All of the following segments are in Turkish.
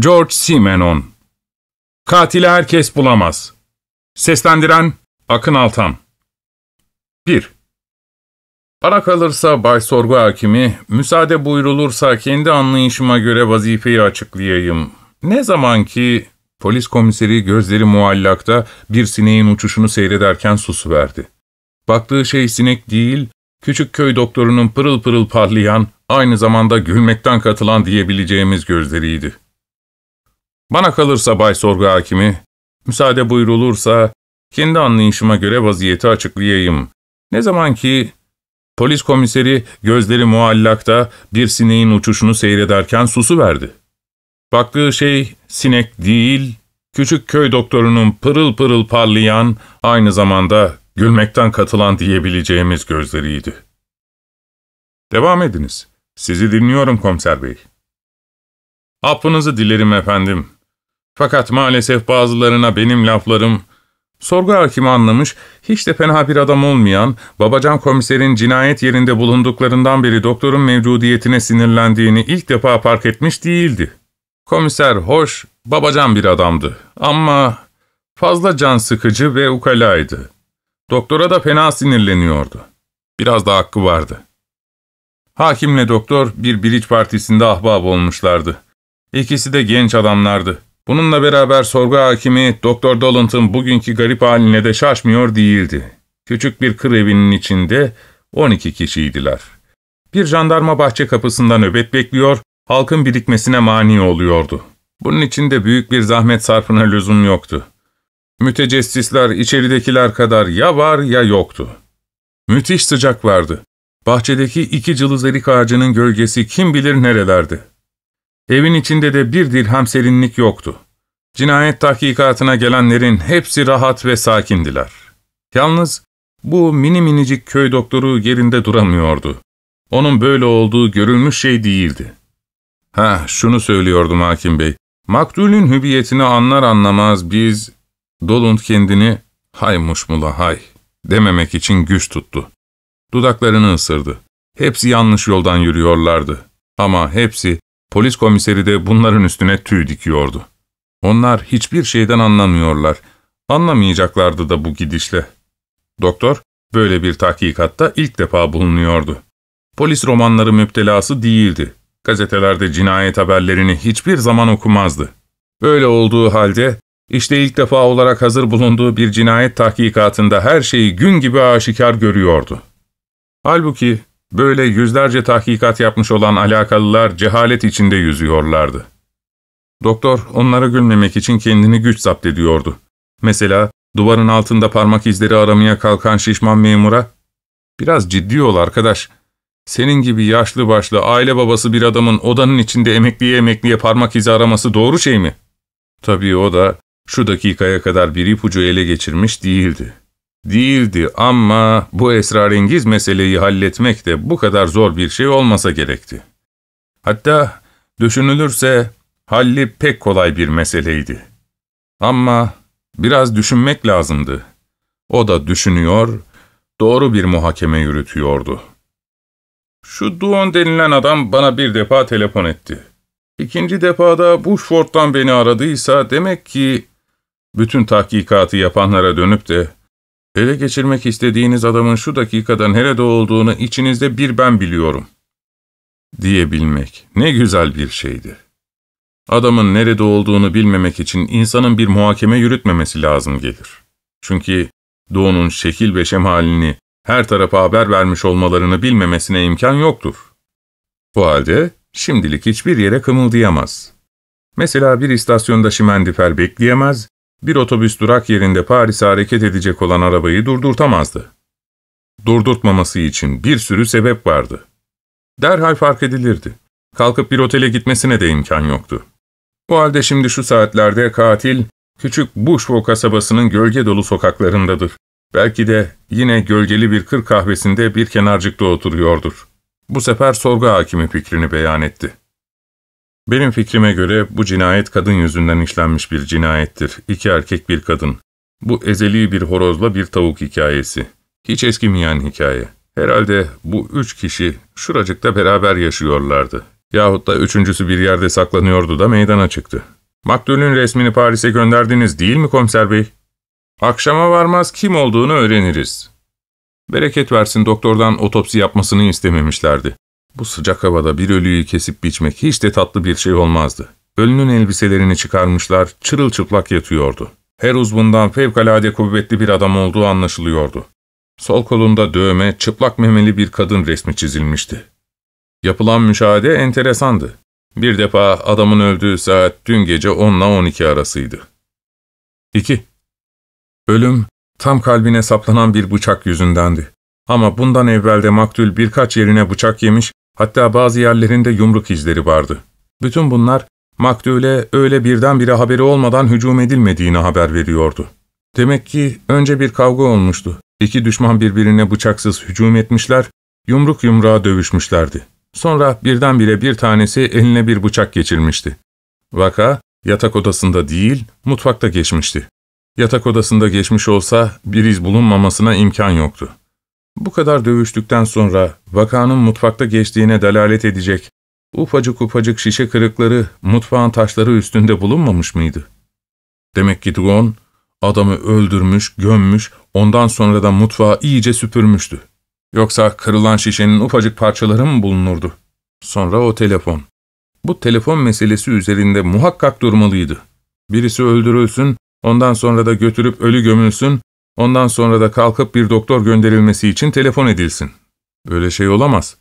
George Simenon Katili herkes bulamaz. Seslendiren Akın Altan 1. Bana kalırsa Bay Sorgu Hakimi, müsaade buyrulursa kendi anlayışıma göre vazifeyi açıklayayım. Ne zaman ki polis komiseri gözleri muallakta bir sineğin uçuşunu seyrederken susuverdi. Baktığı şey sinek değil, küçük köy doktorunun pırıl pırıl parlayan, aynı zamanda gülmekten katılan diyebileceğimiz gözleriydi. Bana kalırsa Bay Sorgu Hakimi, müsaade buyrulursa kendi anlayışıma göre vaziyeti açıklayayım. Ne zaman ki polis komiseri gözleri muallakta bir sineğin uçuşunu seyrederken susu verdi. Baktığı şey sinek değil, küçük köy doktorunun pırıl pırıl parlayan, aynı zamanda gülmekten katılan diyebileceğimiz gözleriydi. Devam ediniz. Sizi dinliyorum komiser bey. Affınızı dilerim efendim. Fakat maalesef bazılarına benim laflarım, sorgu hakimi anlamış, hiç de fena bir adam olmayan, babacan komiserin cinayet yerinde bulunduklarından beri doktorun mevcudiyetine sinirlendiğini ilk defa fark etmiş değildi. Komiser hoş, babacan bir adamdı ama fazla can sıkıcı ve ukalaydı. Doktora da fena sinirleniyordu. Biraz da hakkı vardı. Hakimle doktor bir biriç partisinde ahbap olmuşlardı. İkisi de genç adamlardı. Bununla beraber sorgu hakimi Doktor Dollant'ın bugünkü garip haline de şaşmıyor değildi. Küçük bir kır evinin içinde 12 kişiydiler. Bir jandarma bahçe kapısında nöbet bekliyor, halkın birikmesine mani oluyordu. Bunun için de büyük bir zahmet sarfına lüzum yoktu. Mütecessisler içeridekiler kadar ya var ya yoktu. Müthiş sıcak vardı. Bahçedeki iki cılız erik ağacının gölgesi kim bilir nerelerde. Evin içinde de bir dirhem serinlik yoktu. Cinayet tahkikatına gelenlerin hepsi rahat ve sakindiler. Yalnız bu mini minicik köy doktoru yerinde duramıyordu. Onun böyle olduğu görülmüş şey değildi. Ha, şunu söylüyordum hakim bey. Maktulün hübiyetini anlar anlamaz biz, Dolund kendini hay muşmula hay dememek için güç tuttu. Dudaklarını ısırdı. Hepsi yanlış yoldan yürüyorlardı. Ama hepsi Polis komiseri de bunların üstüne tüy dikiyordu. Onlar hiçbir şeyden anlamıyorlar. Anlamayacaklardı da bu gidişle. Doktor, böyle bir tahkikatta ilk defa bulunuyordu. Polis romanları müptelası değildi. Gazetelerde cinayet haberlerini hiçbir zaman okumazdı. Böyle olduğu halde, işte ilk defa olarak hazır bulunduğu bir cinayet tahkikatında her şeyi gün gibi aşikar görüyordu. Halbuki Böyle yüzlerce tahkikat yapmış olan alakalılar cehalet içinde yüzüyorlardı. Doktor onlara gülmemek için kendini güç zapt ediyordu. Mesela duvarın altında parmak izleri aramaya kalkan şişman memura, ''Biraz ciddi ol arkadaş. Senin gibi yaşlı başlı aile babası bir adamın odanın içinde emekliye emekliye parmak izi araması doğru şey mi?'' Tabii o da şu dakikaya kadar bir ipucu ele geçirmiş değildi. Değildi ama bu esrarengiz meseleyi halletmek de bu kadar zor bir şey olmasa gerekti. Hatta düşünülürse halli pek kolay bir meseleydi. Ama biraz düşünmek lazımdı. O da düşünüyor, doğru bir muhakeme yürütüyordu. Şu Duon denilen adam bana bir defa telefon etti. İkinci defada Bushford'dan beni aradıysa demek ki bütün tahkikatı yapanlara dönüp de Ele geçirmek istediğiniz adamın şu dakikada nerede olduğunu içinizde bir ben biliyorum. Diyebilmek ne güzel bir şeydi. Adamın nerede olduğunu bilmemek için insanın bir muhakeme yürütmemesi lazım gelir. Çünkü Doğu'nun şekil ve şemalini her tarafa haber vermiş olmalarını bilmemesine imkan yoktur. Bu halde şimdilik hiçbir yere kımıldayamaz. Mesela bir istasyonda şimendifer bekleyemez bir otobüs durak yerinde Paris'e hareket edecek olan arabayı durdurtamazdı. Durdurtmaması için bir sürü sebep vardı. Derhal fark edilirdi. Kalkıp bir otele gitmesine de imkan yoktu. Bu halde şimdi şu saatlerde katil, küçük Bushwo kasabasının gölge dolu sokaklarındadır. Belki de yine gölgeli bir kır kahvesinde bir kenarcıkta oturuyordur. Bu sefer sorgu hakimi fikrini beyan etti. Benim fikrime göre bu cinayet kadın yüzünden işlenmiş bir cinayettir. İki erkek bir kadın. Bu ezeli bir horozla bir tavuk hikayesi. Hiç eskimeyen hikaye. Herhalde bu üç kişi şuracıkta beraber yaşıyorlardı. Yahut da üçüncüsü bir yerde saklanıyordu da meydana çıktı. Maktulün resmini Paris'e gönderdiniz değil mi komiser bey? Akşama varmaz kim olduğunu öğreniriz. Bereket versin doktordan otopsi yapmasını istememişlerdi. Bu sıcak havada bir ölüyü kesip biçmek hiç de tatlı bir şey olmazdı. Ölünün elbiselerini çıkarmışlar, çırılçıplak yatıyordu. Her uzvundan fevkalade kuvvetli bir adam olduğu anlaşılıyordu. Sol kolunda dövme, çıplak memeli bir kadın resmi çizilmişti. Yapılan müşahede enteresandı. Bir defa adamın öldüğü saat dün gece 10 ile 12 arasıydı. 2. Ölüm, tam kalbine saplanan bir bıçak yüzündendi. Ama bundan evvel de maktul birkaç yerine bıçak yemiş, hatta bazı yerlerinde yumruk izleri vardı. Bütün bunlar, maktule öyle birdenbire haberi olmadan hücum edilmediğini haber veriyordu. Demek ki önce bir kavga olmuştu. İki düşman birbirine bıçaksız hücum etmişler, yumruk yumruğa dövüşmüşlerdi. Sonra birdenbire bir tanesi eline bir bıçak geçirmişti. Vaka, yatak odasında değil, mutfakta geçmişti. Yatak odasında geçmiş olsa bir iz bulunmamasına imkan yoktu. Bu kadar dövüştükten sonra vakanın mutfakta geçtiğine delalet edecek ufacık ufacık şişe kırıkları mutfağın taşları üstünde bulunmamış mıydı? Demek ki Dugon adamı öldürmüş, gömmüş, ondan sonra da mutfağı iyice süpürmüştü. Yoksa kırılan şişenin ufacık parçaları mı bulunurdu? Sonra o telefon. Bu telefon meselesi üzerinde muhakkak durmalıydı. Birisi öldürülsün, ondan sonra da götürüp ölü gömülsün, ondan sonra da kalkıp bir doktor gönderilmesi için telefon edilsin. Böyle şey olamaz.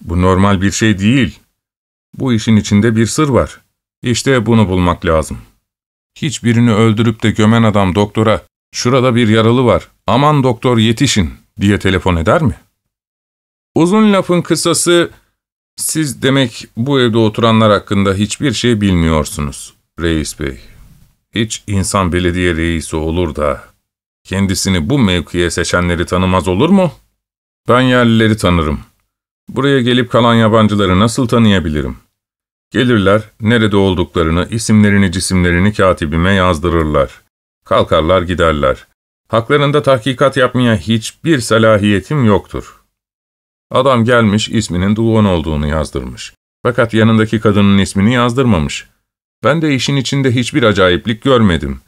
Bu normal bir şey değil. Bu işin içinde bir sır var. İşte bunu bulmak lazım. Hiçbirini öldürüp de gömen adam doktora, şurada bir yaralı var, aman doktor yetişin diye telefon eder mi? Uzun lafın kısası, siz demek bu evde oturanlar hakkında hiçbir şey bilmiyorsunuz, reis bey. Hiç insan belediye reisi olur da, kendisini bu mevkiye seçenleri tanımaz olur mu? Ben yerlileri tanırım. Buraya gelip kalan yabancıları nasıl tanıyabilirim? Gelirler, nerede olduklarını, isimlerini, cisimlerini katibime yazdırırlar. Kalkarlar giderler. Haklarında tahkikat yapmaya hiçbir salahiyetim yoktur. Adam gelmiş isminin Duvan olduğunu yazdırmış. Fakat yanındaki kadının ismini yazdırmamış. Ben de işin içinde hiçbir acayiplik görmedim.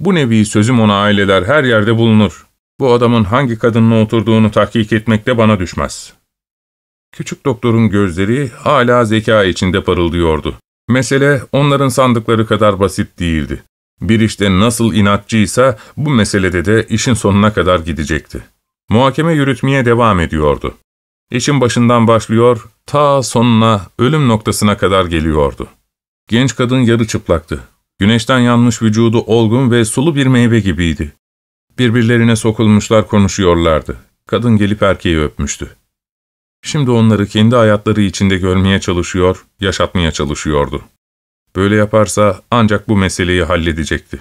Bu nevi sözüm ona aileler her yerde bulunur. Bu adamın hangi kadınla oturduğunu tahkik etmek de bana düşmez. Küçük doktorun gözleri hala zeka içinde parıldıyordu. Mesele onların sandıkları kadar basit değildi. Bir işte nasıl inatçıysa bu meselede de işin sonuna kadar gidecekti. Muhakeme yürütmeye devam ediyordu. İşin başından başlıyor, ta sonuna, ölüm noktasına kadar geliyordu. Genç kadın yarı çıplaktı. Güneşten yanmış vücudu olgun ve sulu bir meyve gibiydi. Birbirlerine sokulmuşlar konuşuyorlardı. Kadın gelip erkeği öpmüştü. Şimdi onları kendi hayatları içinde görmeye çalışıyor, yaşatmaya çalışıyordu. Böyle yaparsa ancak bu meseleyi halledecekti.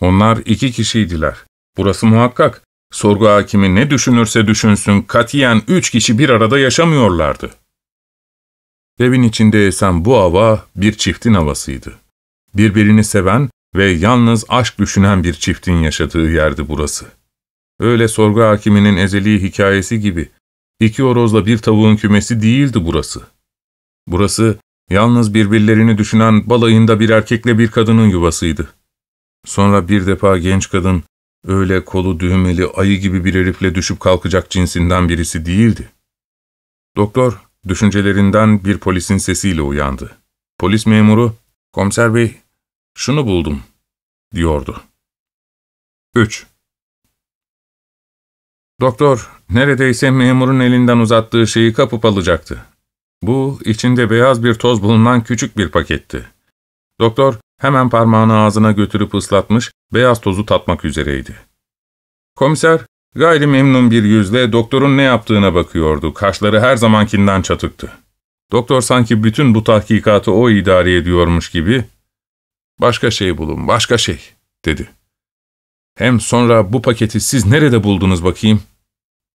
Onlar iki kişiydiler. Burası muhakkak. Sorgu hakimi ne düşünürse düşünsün katiyen üç kişi bir arada yaşamıyorlardı. Evin içinde esen bu hava bir çiftin havasıydı. Birbirini seven ve yalnız aşk düşünen bir çiftin yaşadığı yerdi burası. Öyle sorgu hakiminin ezeli hikayesi gibi İki horozla bir tavuğun kümesi değildi burası. Burası, yalnız birbirlerini düşünen balayında bir erkekle bir kadının yuvasıydı. Sonra bir defa genç kadın, öyle kolu düğmeli ayı gibi bir herifle düşüp kalkacak cinsinden birisi değildi. Doktor, düşüncelerinden bir polisin sesiyle uyandı. Polis memuru, ''Komiser bey, şunu buldum.'' diyordu. 3. Doktor, neredeyse memurun elinden uzattığı şeyi kapıp alacaktı. Bu, içinde beyaz bir toz bulunan küçük bir paketti. Doktor, hemen parmağını ağzına götürüp ıslatmış, beyaz tozu tatmak üzereydi. Komiser, gayri memnun bir yüzle doktorun ne yaptığına bakıyordu. Kaşları her zamankinden çatıktı. Doktor sanki bütün bu tahkikatı o idare ediyormuş gibi, ''Başka şey bulun, başka şey.'' dedi. Hem sonra bu paketi siz nerede buldunuz bakayım?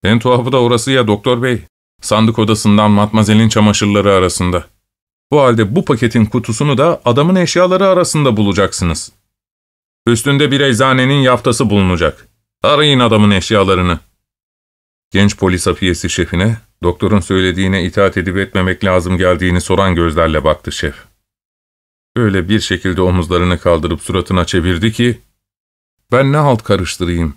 En tuhafı da orası ya doktor bey. Sandık odasından matmazelin çamaşırları arasında. Bu halde bu paketin kutusunu da adamın eşyaları arasında bulacaksınız. Üstünde bir eczanenin yaftası bulunacak. Arayın adamın eşyalarını. Genç polis hafiyesi şefine, doktorun söylediğine itaat edip etmemek lazım geldiğini soran gözlerle baktı şef. Öyle bir şekilde omuzlarını kaldırıp suratına çevirdi ki, ''Ben ne halt karıştırayım?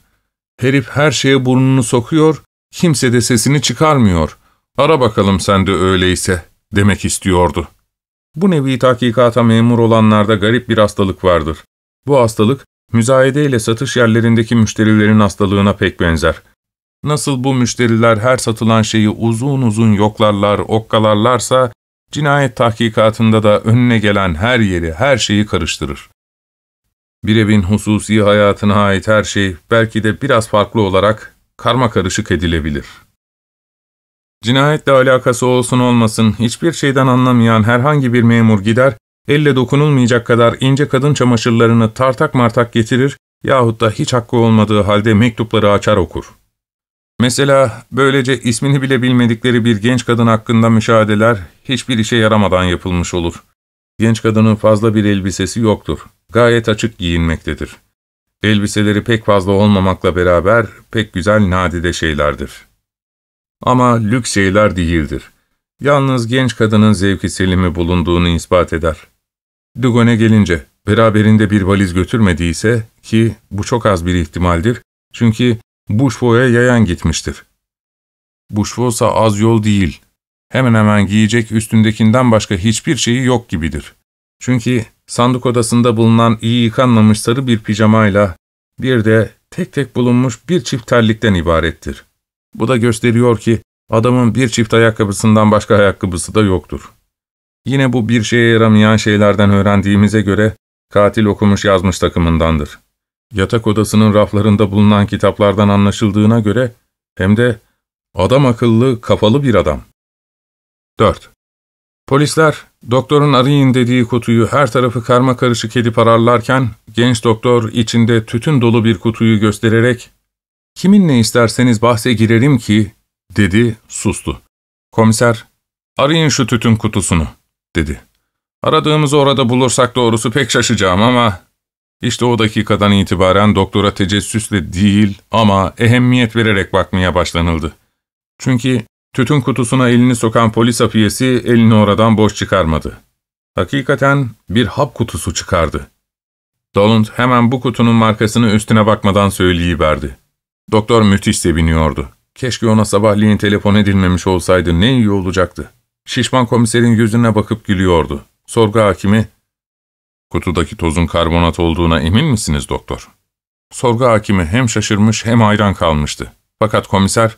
Herif her şeye burnunu sokuyor, kimse de sesini çıkarmıyor. Ara bakalım sen de öyleyse.'' demek istiyordu. Bu nevi tahkikata memur olanlarda garip bir hastalık vardır. Bu hastalık, müzayede satış yerlerindeki müşterilerin hastalığına pek benzer. Nasıl bu müşteriler her satılan şeyi uzun uzun yoklarlar, okkalarlarsa, cinayet tahkikatında da önüne gelen her yeri, her şeyi karıştırır. Bir evin hususi hayatına ait her şey belki de biraz farklı olarak karma karışık edilebilir. Cinayetle alakası olsun olmasın hiçbir şeyden anlamayan herhangi bir memur gider, elle dokunulmayacak kadar ince kadın çamaşırlarını tartak martak getirir yahut da hiç hakkı olmadığı halde mektupları açar okur. Mesela böylece ismini bile bilmedikleri bir genç kadın hakkında müşahedeler hiçbir işe yaramadan yapılmış olur. Genç kadının fazla bir elbisesi yoktur. Gayet açık giyinmektedir. Elbiseleri pek fazla olmamakla beraber pek güzel nadide şeylerdir. Ama lüks şeyler değildir. Yalnız genç kadının zevki selimi bulunduğunu ispat eder. Dugon'e gelince, beraberinde bir valiz götürmediyse ki bu çok az bir ihtimaldir, çünkü Buşvo'ya yayan gitmiştir. Buşvo ise az yol değil, hemen hemen giyecek üstündekinden başka hiçbir şeyi yok gibidir. Çünkü sandık odasında bulunan iyi yıkanmamış sarı bir pijamayla bir de tek tek bulunmuş bir çift terlikten ibarettir. Bu da gösteriyor ki adamın bir çift ayakkabısından başka ayakkabısı da yoktur. Yine bu bir şeye yaramayan şeylerden öğrendiğimize göre katil okumuş yazmış takımındandır. Yatak odasının raflarında bulunan kitaplardan anlaşıldığına göre hem de adam akıllı, kafalı bir adam. 4. Polisler, doktorun arayın dediği kutuyu her tarafı karma karışık edip ararlarken, genç doktor içinde tütün dolu bir kutuyu göstererek, ''Kiminle isterseniz bahse girerim ki'' dedi, sustu. Komiser, ''Arayın şu tütün kutusunu'' dedi. ''Aradığımızı orada bulursak doğrusu pek şaşacağım ama...'' İşte o dakikadan itibaren doktora tecessüsle değil ama ehemmiyet vererek bakmaya başlanıldı. Çünkü tütün kutusuna elini sokan polis afiyesi elini oradan boş çıkarmadı. Hakikaten bir hap kutusu çıkardı. Doland hemen bu kutunun markasını üstüne bakmadan söyleyiverdi. Doktor müthiş seviniyordu. Keşke ona sabahleyin telefon edilmemiş olsaydı ne iyi olacaktı. Şişman komiserin yüzüne bakıp gülüyordu. Sorgu hakimi, ''Kutudaki tozun karbonat olduğuna emin misiniz doktor?'' Sorgu hakimi hem şaşırmış hem hayran kalmıştı. Fakat komiser,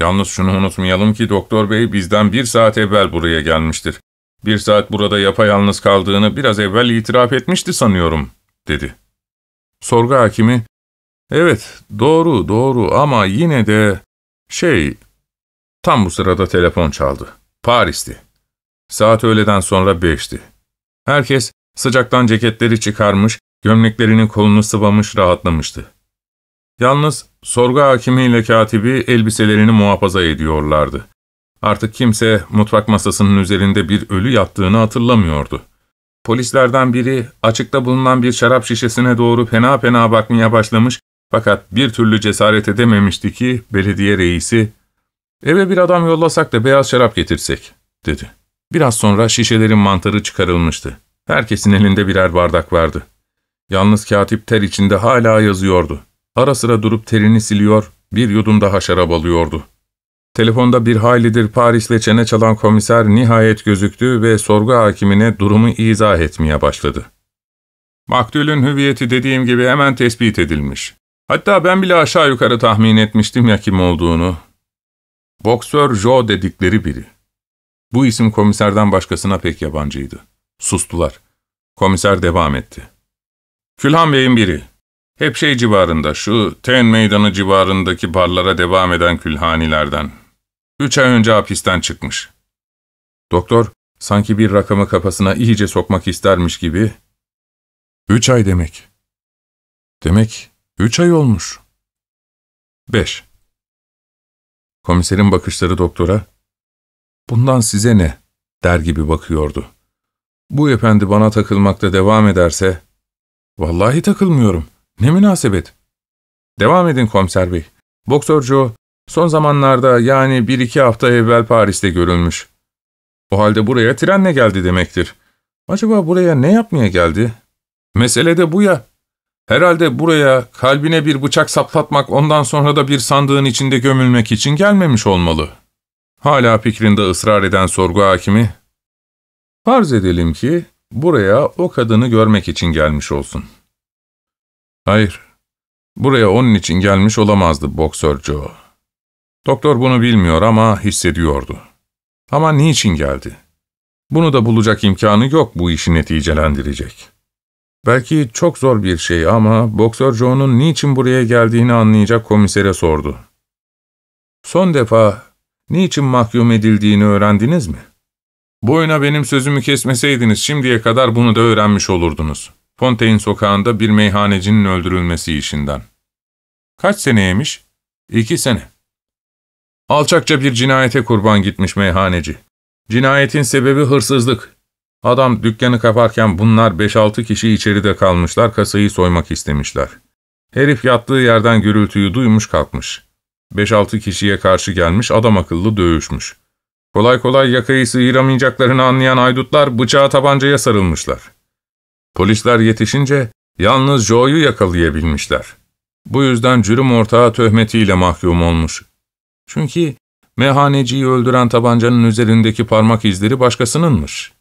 ''Yalnız şunu unutmayalım ki doktor bey bizden bir saat evvel buraya gelmiştir. Bir saat burada yapayalnız kaldığını biraz evvel itiraf etmişti sanıyorum.'' dedi. Sorgu hakimi, ''Evet, doğru, doğru ama yine de... Şey...'' Tam bu sırada telefon çaldı. Paris'ti. Saat öğleden sonra beşti. Herkes sıcaktan ceketleri çıkarmış, gömleklerinin kolunu sıvamış rahatlamıştı. Yalnız sorgu hakimiyle katibi elbiselerini muhafaza ediyorlardı. Artık kimse mutfak masasının üzerinde bir ölü yattığını hatırlamıyordu. Polislerden biri açıkta bulunan bir şarap şişesine doğru fena fena bakmaya başlamış fakat bir türlü cesaret edememişti ki belediye reisi ''Eve bir adam yollasak da beyaz şarap getirsek.'' dedi. Biraz sonra şişelerin mantarı çıkarılmıştı. Herkesin elinde birer bardak vardı. Yalnız katip ter içinde hala yazıyordu. Ara sıra durup terini siliyor, bir yudum daha şarap alıyordu. Telefonda bir haylidir Paris'le çene çalan komiser nihayet gözüktü ve sorgu hakimine durumu izah etmeye başladı. Maktulün hüviyeti dediğim gibi hemen tespit edilmiş. Hatta ben bile aşağı yukarı tahmin etmiştim ya kim olduğunu. Boksör Joe dedikleri biri. Bu isim komiserden başkasına pek yabancıydı. Sustular. Komiser devam etti. Külhan Bey'in biri. Hep şey civarında, şu Ten Meydanı civarındaki barlara devam eden külhanilerden. Üç ay önce hapisten çıkmış. Doktor, sanki bir rakamı kafasına iyice sokmak istermiş gibi, ''Üç ay demek. Demek üç ay olmuş.'' Beş. Komiserin bakışları doktora, ''Bundan size ne?'' der gibi bakıyordu. Bu efendi bana takılmakta devam ederse, ''Vallahi takılmıyorum. Ne münasebet.'' ''Devam edin komiser bey. Boksör Joe, Son zamanlarda yani bir iki hafta evvel Paris'te görülmüş. O halde buraya trenle geldi demektir. Acaba buraya ne yapmaya geldi? Mesele de bu ya. Herhalde buraya kalbine bir bıçak saplatmak ondan sonra da bir sandığın içinde gömülmek için gelmemiş olmalı. Hala fikrinde ısrar eden sorgu hakimi, farz edelim ki buraya o kadını görmek için gelmiş olsun. Hayır, buraya onun için gelmiş olamazdı boksör Joe. Doktor bunu bilmiyor ama hissediyordu. Ama niçin geldi? Bunu da bulacak imkanı yok bu işi neticelendirecek. Belki çok zor bir şey ama boksör Joe'nun niçin buraya geldiğini anlayacak komisere sordu. Son defa niçin mahkum edildiğini öğrendiniz mi? Boyuna benim sözümü kesmeseydiniz şimdiye kadar bunu da öğrenmiş olurdunuz. Fontaine sokağında bir meyhanecinin öldürülmesi işinden. Kaç seneymiş? İki sene. Alçakça bir cinayete kurban gitmiş meyhaneci. Cinayetin sebebi hırsızlık. Adam dükkanı kaparken bunlar 5-6 kişi içeride kalmışlar, kasayı soymak istemişler. Herif yattığı yerden gürültüyü duymuş kalkmış. 5-6 kişiye karşı gelmiş, adam akıllı dövüşmüş. Kolay kolay yakayı sıyıramayacaklarını anlayan aydutlar bıçağı tabancaya sarılmışlar. Polisler yetişince yalnız Joe'yu yakalayabilmişler. Bu yüzden cürüm ortağı töhmetiyle mahkum olmuş. Çünkü meyhaneciyi öldüren tabancanın üzerindeki parmak izleri başkasınınmış.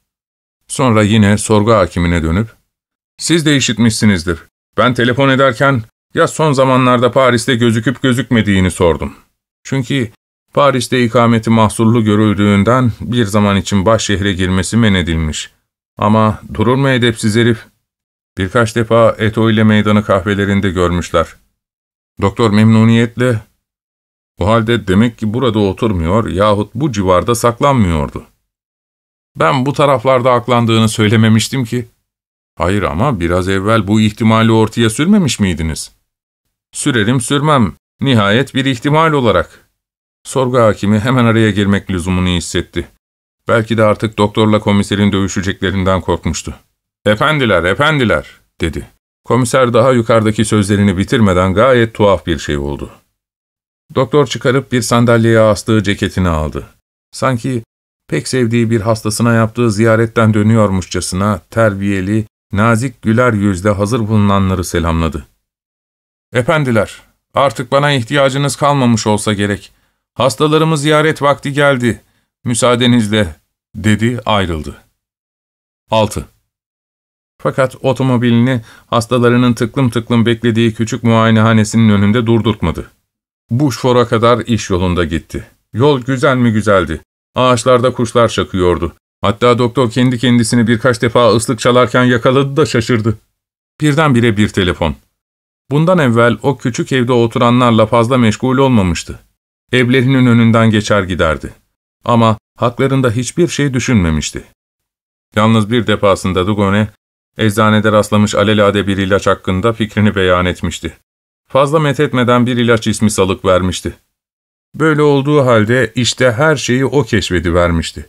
Sonra yine sorgu hakimine dönüp, ''Siz de işitmişsinizdir. Ben telefon ederken ya son zamanlarda Paris'te gözüküp gözükmediğini sordum. Çünkü Paris'te ikameti mahsurlu görüldüğünden bir zaman için baş şehre girmesi men edilmiş. Ama durur mu edepsiz herif? Birkaç defa Eto ile meydanı kahvelerinde görmüşler. Doktor memnuniyetle, o halde demek ki burada oturmuyor yahut bu civarda saklanmıyordu. Ben bu taraflarda aklandığını söylememiştim ki. Hayır ama biraz evvel bu ihtimali ortaya sürmemiş miydiniz? Sürerim sürmem. Nihayet bir ihtimal olarak. Sorgu hakimi hemen araya girmek lüzumunu hissetti. Belki de artık doktorla komiserin dövüşeceklerinden korkmuştu. ''Efendiler, efendiler'' dedi. Komiser daha yukarıdaki sözlerini bitirmeden gayet tuhaf bir şey oldu. Doktor çıkarıp bir sandalyeye astığı ceketini aldı. Sanki pek sevdiği bir hastasına yaptığı ziyaretten dönüyormuşçasına terbiyeli, nazik güler yüzle hazır bulunanları selamladı. ''Efendiler, artık bana ihtiyacınız kalmamış olsa gerek. Hastalarımı ziyaret vakti geldi. Müsaadenizle.'' dedi ayrıldı. 6. Fakat otomobilini hastalarının tıklım tıklım beklediği küçük muayenehanesinin önünde durdurtmadı. Buşfor'a kadar iş yolunda gitti. Yol güzel mi güzeldi. Ağaçlarda kuşlar şakıyordu. Hatta doktor kendi kendisini birkaç defa ıslık çalarken yakaladı da şaşırdı. Birdenbire bir telefon. Bundan evvel o küçük evde oturanlarla fazla meşgul olmamıştı. Evlerinin önünden geçer giderdi. Ama haklarında hiçbir şey düşünmemişti. Yalnız bir defasında Dugone, eczanede rastlamış alelade bir ilaç hakkında fikrini beyan etmişti. Fazla methetmeden bir ilaç ismi salık vermişti. Böyle olduğu halde işte her şeyi o keşfedivermişti.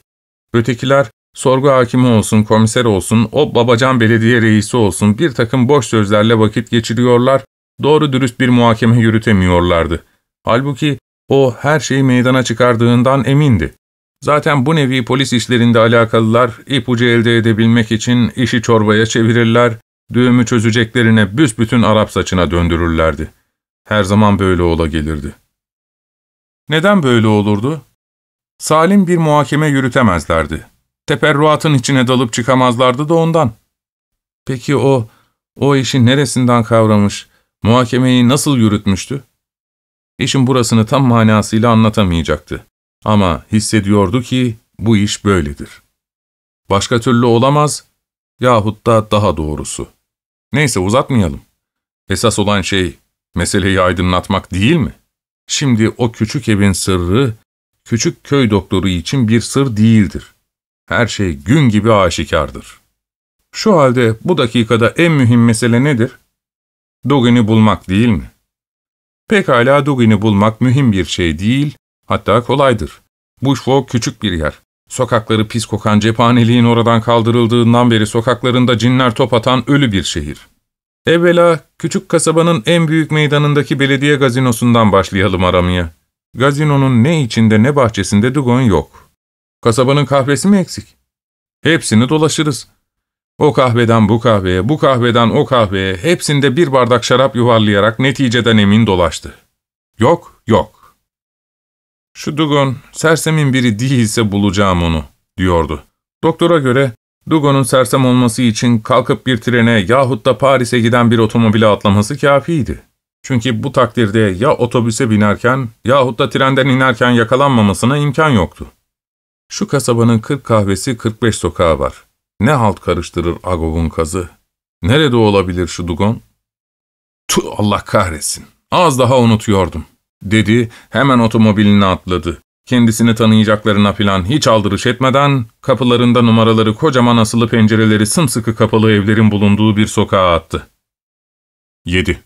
Ötekiler, sorgu hakimi olsun, komiser olsun, o babacan belediye reisi olsun bir takım boş sözlerle vakit geçiriyorlar, doğru dürüst bir muhakeme yürütemiyorlardı. Halbuki o her şeyi meydana çıkardığından emindi. Zaten bu nevi polis işlerinde alakalılar ipucu elde edebilmek için işi çorbaya çevirirler, düğümü çözeceklerine büsbütün Arap saçına döndürürlerdi. Her zaman böyle ola gelirdi. Neden böyle olurdu? Salim bir muhakeme yürütemezlerdi. Teperruatın içine dalıp çıkamazlardı da ondan. Peki o, o işi neresinden kavramış, muhakemeyi nasıl yürütmüştü? İşin burasını tam manasıyla anlatamayacaktı. Ama hissediyordu ki bu iş böyledir. Başka türlü olamaz yahut da daha doğrusu. Neyse uzatmayalım. Esas olan şey meseleyi aydınlatmak değil mi? Şimdi o küçük evin sırrı, küçük köy doktoru için bir sır değildir. Her şey gün gibi aşikardır. Şu halde bu dakikada en mühim mesele nedir? Dugin'i bulmak değil mi? Pekala Dugin'i bulmak mühim bir şey değil, hatta kolaydır. Bushwalk küçük bir yer. Sokakları pis kokan cephaneliğin oradan kaldırıldığından beri sokaklarında cinler top atan ölü bir şehir. Evvela küçük kasabanın en büyük meydanındaki belediye gazinosundan başlayalım aramaya. Gazinonun ne içinde ne bahçesinde Dugon yok. Kasabanın kahvesi mi eksik? Hepsini dolaşırız. O kahveden bu kahveye, bu kahveden o kahveye, hepsinde bir bardak şarap yuvarlayarak neticeden emin dolaştı. Yok, yok. Şu Dugon, sersemin biri değilse bulacağım onu, diyordu. Doktora göre, Dugon'un sersem olması için kalkıp bir trene yahut da Paris'e giden bir otomobile atlaması kafiydi. Çünkü bu takdirde ya otobüse binerken yahut da trenden inerken yakalanmamasına imkan yoktu. Şu kasabanın 40 kahvesi 45 sokağı var. Ne halt karıştırır Agog'un kazı? Nerede olabilir şu Dugon? Tu Allah kahretsin. Az daha unutuyordum. Dedi, hemen otomobiline atladı. Kendisini tanıyacaklarına filan hiç aldırış etmeden, kapılarında numaraları kocaman asılı pencereleri sımsıkı kapalı evlerin bulunduğu bir sokağa attı. 7.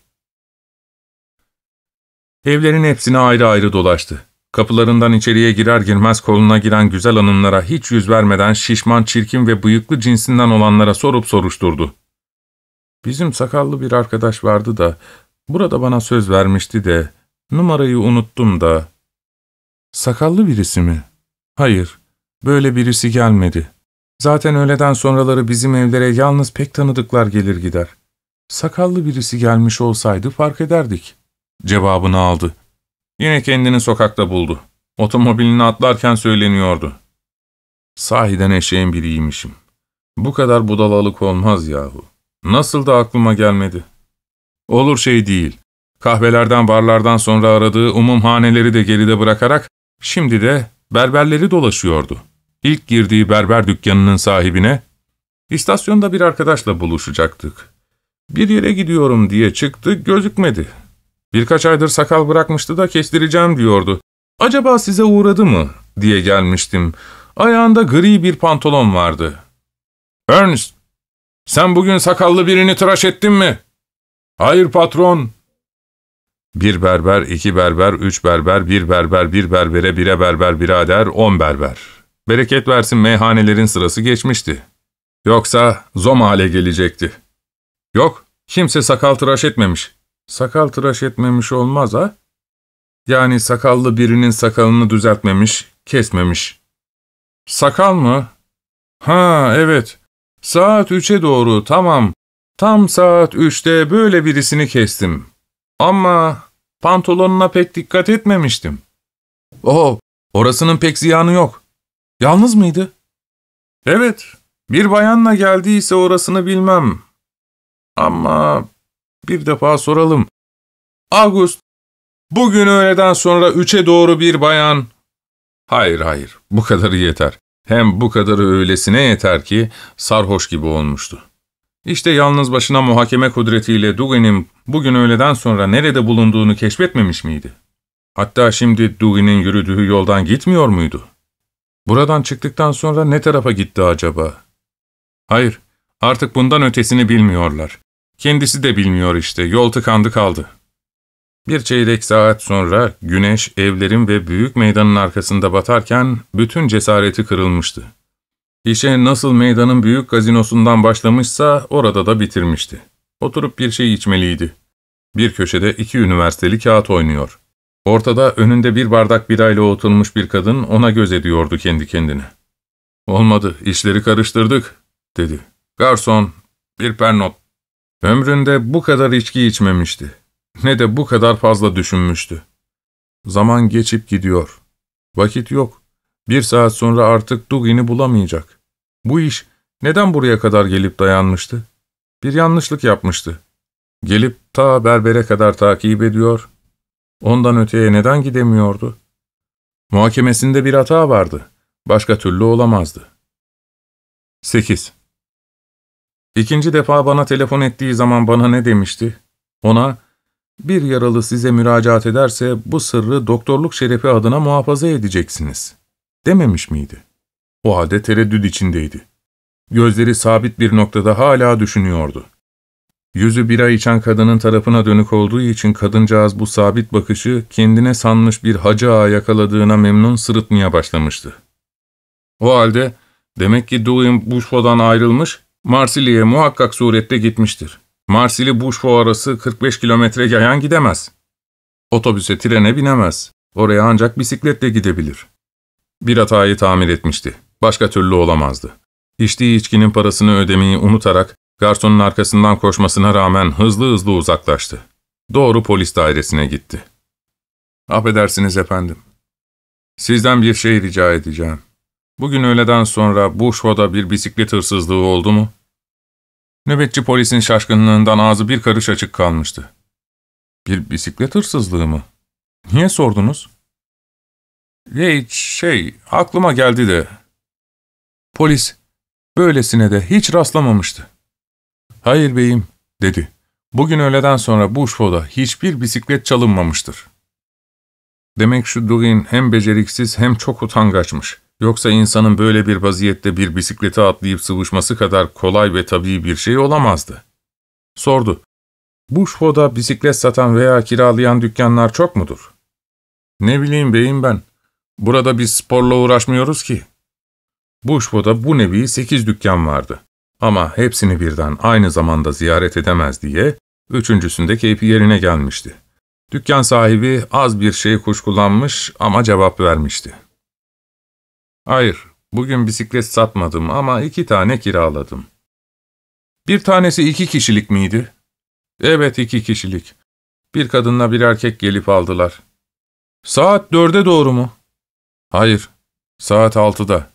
Evlerin hepsine ayrı ayrı dolaştı. Kapılarından içeriye girer girmez koluna giren güzel hanımlara hiç yüz vermeden şişman, çirkin ve bıyıklı cinsinden olanlara sorup soruşturdu. Bizim sakallı bir arkadaş vardı da, burada bana söz vermişti de, numarayı unuttum da. Sakallı birisi mi? Hayır, böyle birisi gelmedi. Zaten öğleden sonraları bizim evlere yalnız pek tanıdıklar gelir gider. Sakallı birisi gelmiş olsaydı fark ederdik. Cevabını aldı. Yine kendini sokakta buldu. Otomobilini atlarken söyleniyordu. Sahiden eşeğin biriymişim. Bu kadar budalalık olmaz yahu. Nasıl da aklıma gelmedi. Olur şey değil. Kahvelerden barlardan sonra aradığı umumhaneleri de geride bırakarak şimdi de berberleri dolaşıyordu. İlk girdiği berber dükkanının sahibine, ''İstasyonda bir arkadaşla buluşacaktık. Bir yere gidiyorum diye çıktı, gözükmedi. Birkaç aydır sakal bırakmıştı da kestireceğim diyordu. Acaba size uğradı mı diye gelmiştim. Ayağında gri bir pantolon vardı. Ernst, sen bugün sakallı birini tıraş ettin mi? Hayır patron. Bir berber, iki berber, üç berber, bir berber, bir berbere, bire berber, birader, on berber. Bereket versin meyhanelerin sırası geçmişti. Yoksa zoma hale gelecekti. Yok, kimse sakal tıraş etmemiş. Sakal tıraş etmemiş olmaz ha? Yani sakallı birinin sakalını düzeltmemiş, kesmemiş. Sakal mı? Ha evet. Saat üçe doğru tamam. Tam saat üçte böyle birisini kestim. Ama pantolonuna pek dikkat etmemiştim. Oh, orasının pek ziyanı yok. Yalnız mıydı? Evet, bir bayanla geldiyse orasını bilmem. Ama bir defa soralım. August, bugün öğleden sonra üçe doğru bir bayan... Hayır hayır, bu kadarı yeter. Hem bu kadarı öylesine yeter ki sarhoş gibi olmuştu. İşte yalnız başına muhakeme kudretiyle Dugin'in bugün öğleden sonra nerede bulunduğunu keşfetmemiş miydi? Hatta şimdi Dugin'in yürüdüğü yoldan gitmiyor muydu? Buradan çıktıktan sonra ne tarafa gitti acaba? Hayır, artık bundan ötesini bilmiyorlar. Kendisi de bilmiyor işte, yol tıkandı kaldı. Bir çeyrek saat sonra güneş evlerin ve büyük meydanın arkasında batarken bütün cesareti kırılmıştı. İşe nasıl meydanın büyük gazinosundan başlamışsa orada da bitirmişti. Oturup bir şey içmeliydi. Bir köşede iki üniversiteli kağıt oynuyor. Ortada önünde bir bardak birayla oturmuş bir kadın ona göz ediyordu kendi kendine. ''Olmadı, işleri karıştırdık.'' dedi. ''Garson, bir pernot.'' Ömründe bu kadar içki içmemişti. Ne de bu kadar fazla düşünmüştü. Zaman geçip gidiyor. Vakit yok. Bir saat sonra artık Dugin'i bulamayacak. Bu iş neden buraya kadar gelip dayanmıştı? Bir yanlışlık yapmıştı. Gelip ta berbere kadar takip ediyor. Ondan öteye neden gidemiyordu? Muhakemesinde bir hata vardı. Başka türlü olamazdı. 8. İkinci defa bana telefon ettiği zaman bana ne demişti? Ona, bir yaralı size müracaat ederse bu sırrı doktorluk şerefi adına muhafaza edeceksiniz. Dememiş miydi? O halde tereddüt içindeydi. Gözleri sabit bir noktada hala düşünüyordu. Yüzü bira içen kadının tarafına dönük olduğu için kadıncağız bu sabit bakışı kendine sanmış bir hacı ağa yakaladığına memnun sırıtmaya başlamıştı. O halde demek ki Douin Bouchot'dan ayrılmış Marsilya'ya muhakkak surette gitmiştir. Marsili Buşfo arası 45 kilometre yayan gidemez. Otobüse trene binemez. Oraya ancak bisikletle gidebilir. Bir hatayı tamir etmişti. Başka türlü olamazdı. İçtiği içkinin parasını ödemeyi unutarak garsonun arkasından koşmasına rağmen hızlı hızlı uzaklaştı. Doğru polis dairesine gitti. Affedersiniz efendim. Sizden bir şey rica edeceğim. Bugün öğleden sonra Bushwo'da bir bisiklet hırsızlığı oldu mu? Nöbetçi polisin şaşkınlığından ağzı bir karış açık kalmıştı. Bir bisiklet hırsızlığı mı? Niye sordunuz? Hiç şey, aklıma geldi de. Polis, böylesine de hiç rastlamamıştı. Hayır beyim, dedi. Bugün öğleden sonra Bushwo'da hiçbir bisiklet çalınmamıştır. Demek şu Dugin hem beceriksiz hem çok utangaçmış. Yoksa insanın böyle bir vaziyette bir bisiklete atlayıp sıvışması kadar kolay ve tabii bir şey olamazdı. Sordu. Bushwo'da bisiklet satan veya kiralayan dükkanlar çok mudur? Ne bileyim beyim ben. Burada biz sporla uğraşmıyoruz ki. Bushwo'da bu nevi sekiz dükkan vardı. Ama hepsini birden aynı zamanda ziyaret edemez diye, üçüncüsünde keyfi yerine gelmişti. Dükkan sahibi az bir şey kuşkulanmış ama cevap vermişti. Hayır, bugün bisiklet satmadım ama iki tane kiraladım. Bir tanesi iki kişilik miydi? Evet, iki kişilik. Bir kadınla bir erkek gelip aldılar. Saat dörde doğru mu? Hayır, saat altıda.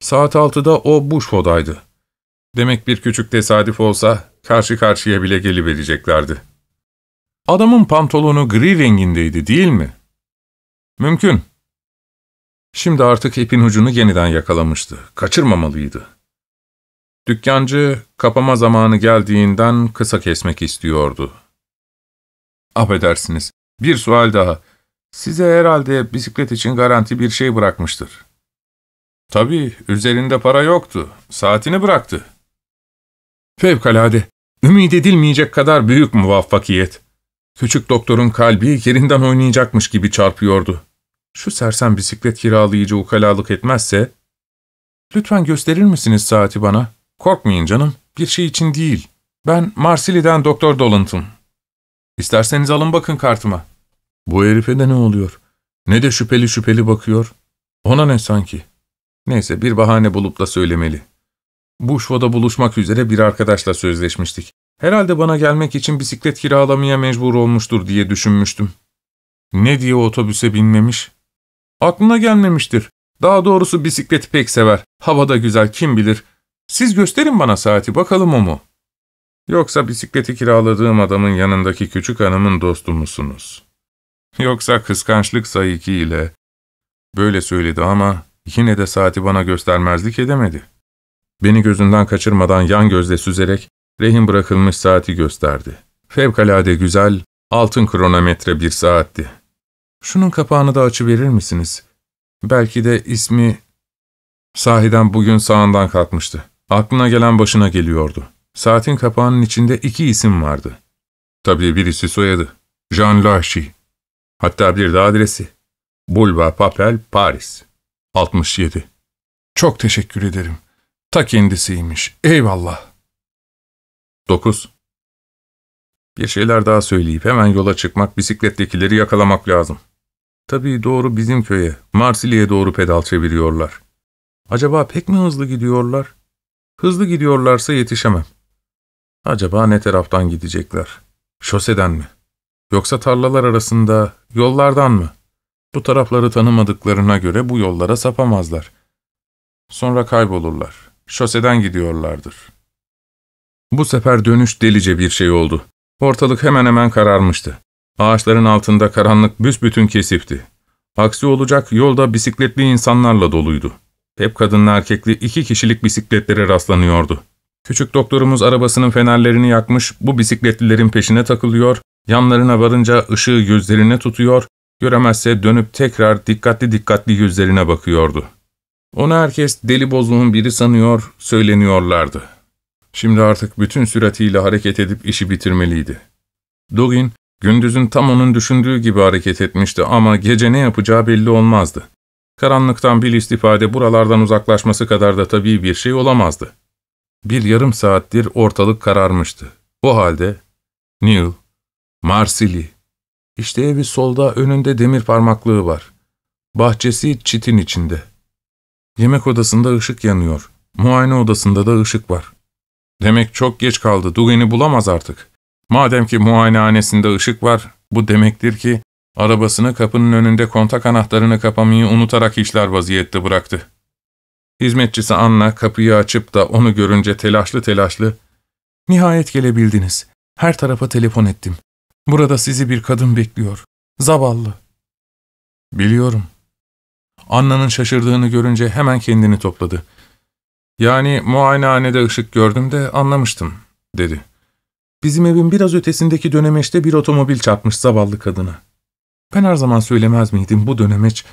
Saat altıda o Bushwo'daydı. Demek bir küçük tesadüf olsa karşı karşıya bile gelivereceklerdi. Adamın pantolonu gri rengindeydi değil mi? Mümkün. Şimdi artık ipin ucunu yeniden yakalamıştı. Kaçırmamalıydı. Dükkancı kapama zamanı geldiğinden kısa kesmek istiyordu. Affedersiniz, bir sual daha. Size herhalde bisiklet için garanti bir şey bırakmıştır. Tabii, üzerinde para yoktu. Saatini bıraktı. Fevkalade, ümit edilmeyecek kadar büyük muvaffakiyet. Küçük doktorun kalbi yerinden oynayacakmış gibi çarpıyordu. Şu sersem bisiklet kiralayıcı ukalalık etmezse... Lütfen gösterir misiniz saati bana? Korkmayın canım, bir şey için değil. Ben Marsili'den Doktor Dolant'ım. İsterseniz alın bakın kartıma. Bu herife de ne oluyor? Ne de şüpheli şüpheli bakıyor. Ona ne sanki? Neyse bir bahane bulup da söylemeli. Bushwo'da buluşmak üzere bir arkadaşla sözleşmiştik. Herhalde bana gelmek için bisiklet kiralamaya mecbur olmuştur diye düşünmüştüm. Ne diye otobüse binmemiş? Aklına gelmemiştir. Daha doğrusu bisikleti pek sever. Havada güzel kim bilir. Siz gösterin bana saati bakalım o mu? Yoksa bisikleti kiraladığım adamın yanındaki küçük hanımın dostu musunuz? Yoksa kıskançlık sayıki ile... Böyle söyledi ama yine de saati bana göstermezlik edemedi. Beni gözünden kaçırmadan yan gözle süzerek rehin bırakılmış saati gösterdi. Fevkalade güzel, altın kronometre bir saatti. Şunun kapağını da açıverir misiniz? Belki de ismi... Sahiden bugün sağından kalkmıştı. Aklına gelen başına geliyordu. Saatin kapağının içinde iki isim vardı. Tabii birisi soyadı. Jean Larchy. Hatta bir de adresi. Boulevard Papel, Paris. 67. Çok teşekkür ederim. Ta kendisiymiş. Eyvallah. 9. Bir şeyler daha söyleyip hemen yola çıkmak, bisiklettekileri yakalamak lazım. Tabii doğru bizim köye, Marsilya'ya doğru pedal çeviriyorlar. Acaba pek mi hızlı gidiyorlar? Hızlı gidiyorlarsa yetişemem. Acaba ne taraftan gidecekler? Şoseden mi? Yoksa tarlalar arasında, yollardan mı? Bu tarafları tanımadıklarına göre bu yollara sapamazlar. Sonra kaybolurlar. Şoseden gidiyorlardır. Bu sefer dönüş delice bir şey oldu. Ortalık hemen hemen kararmıştı. Ağaçların altında karanlık büsbütün kesifti. Aksi olacak yolda bisikletli insanlarla doluydu. Hep kadınlı erkekli iki kişilik bisikletlere rastlanıyordu. Küçük doktorumuz arabasının fenerlerini yakmış, bu bisikletlilerin peşine takılıyor, yanlarına varınca ışığı gözlerine tutuyor, göremezse dönüp tekrar dikkatli dikkatli yüzlerine bakıyordu. Onu herkes deli bozluğun biri sanıyor, söyleniyorlardı. Şimdi artık bütün süratiyle hareket edip işi bitirmeliydi. Dugin, gündüzün tam onun düşündüğü gibi hareket etmişti ama gece ne yapacağı belli olmazdı. Karanlıktan bir istifade buralardan uzaklaşması kadar da tabii bir şey olamazdı. Bir yarım saattir ortalık kararmıştı. O halde Neil, Marsili, İşte evi solda önünde demir parmaklığı var. Bahçesi çitin içinde. Yemek odasında ışık yanıyor. Muayene odasında da ışık var. Demek çok geç kaldı. Dugan'i bulamaz artık. Madem ki muayenehanesinde ışık var, bu demektir ki arabasını kapının önünde kontak anahtarını kapamayı unutarak işler vaziyette bıraktı. Hizmetçisi Anna kapıyı açıp da onu görünce telaşlı telaşlı ''Nihayet gelebildiniz. Her tarafa telefon ettim. Burada sizi bir kadın bekliyor. Zavallı.'' ''Biliyorum.'' Anna'nın şaşırdığını görünce hemen kendini topladı. ''Yani muayenehanede ışık gördüm de anlamıştım.'' dedi. ''Bizim evin biraz ötesindeki dönemeçte bir otomobil çarpmış zavallı kadına. Ben her zaman söylemez miydim bu dönemeç?''